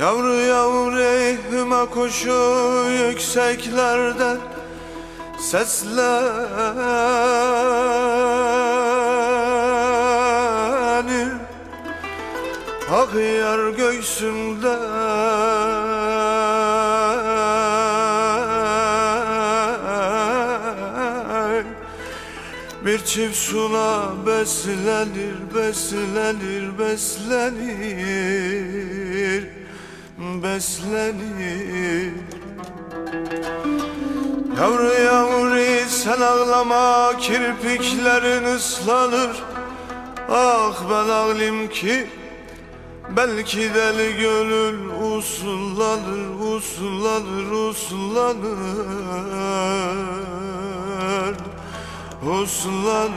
Yavru yavru eyhime koşu yükseklerden Seslenir. Ak yar göğsümde Bir çift suna beslenir, beslenir, beslenir, beslenir. Yavru yavru sen ağlama kirpiklerin ıslanır Ah ben ağlayayım ki Belki deli gönül usullanır, usullanır, usullanır Uslanır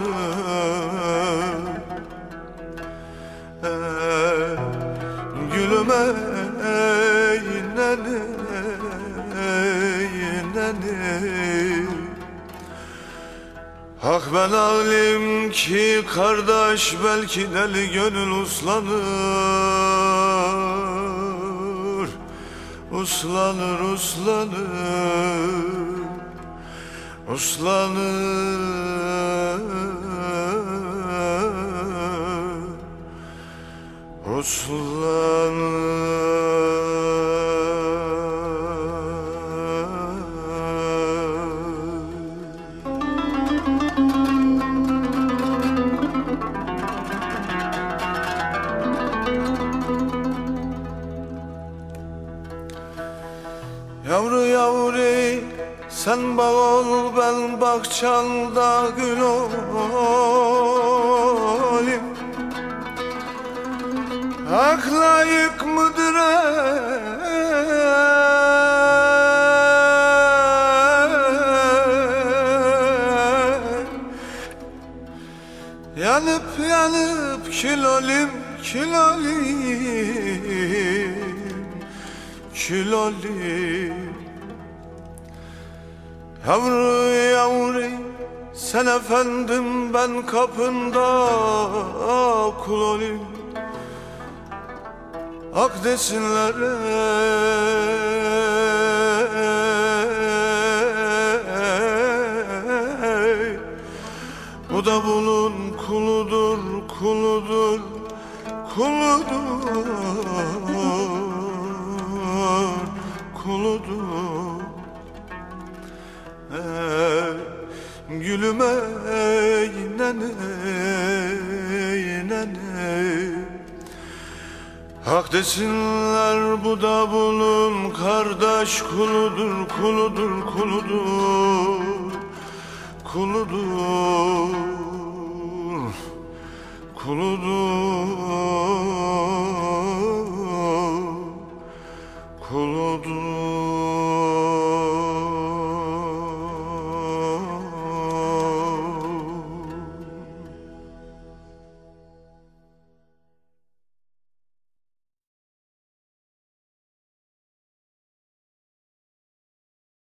Ey Gülüm ey Hak ben ağlayayım ki kardeş belki deli gönül uslanır. Uslanır uslanır Uslanır. Uslanır Yavru yavru sen bağ ol ben bahçanda gül olayım Hak layık mıdır ey? Yanıp yanıp kül olayım olayım Yavru yavru sen efendim ben kapında kul olayım Ak desinler. Bu da bunun kuludur, kuludur, kuludur. Gülüm ey nene, nene. Hak desinler bu da bunun kardeş kuludur, kuludur, kuludur, kuludur.